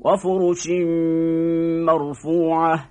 وفرش مرفوعة